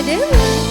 I do.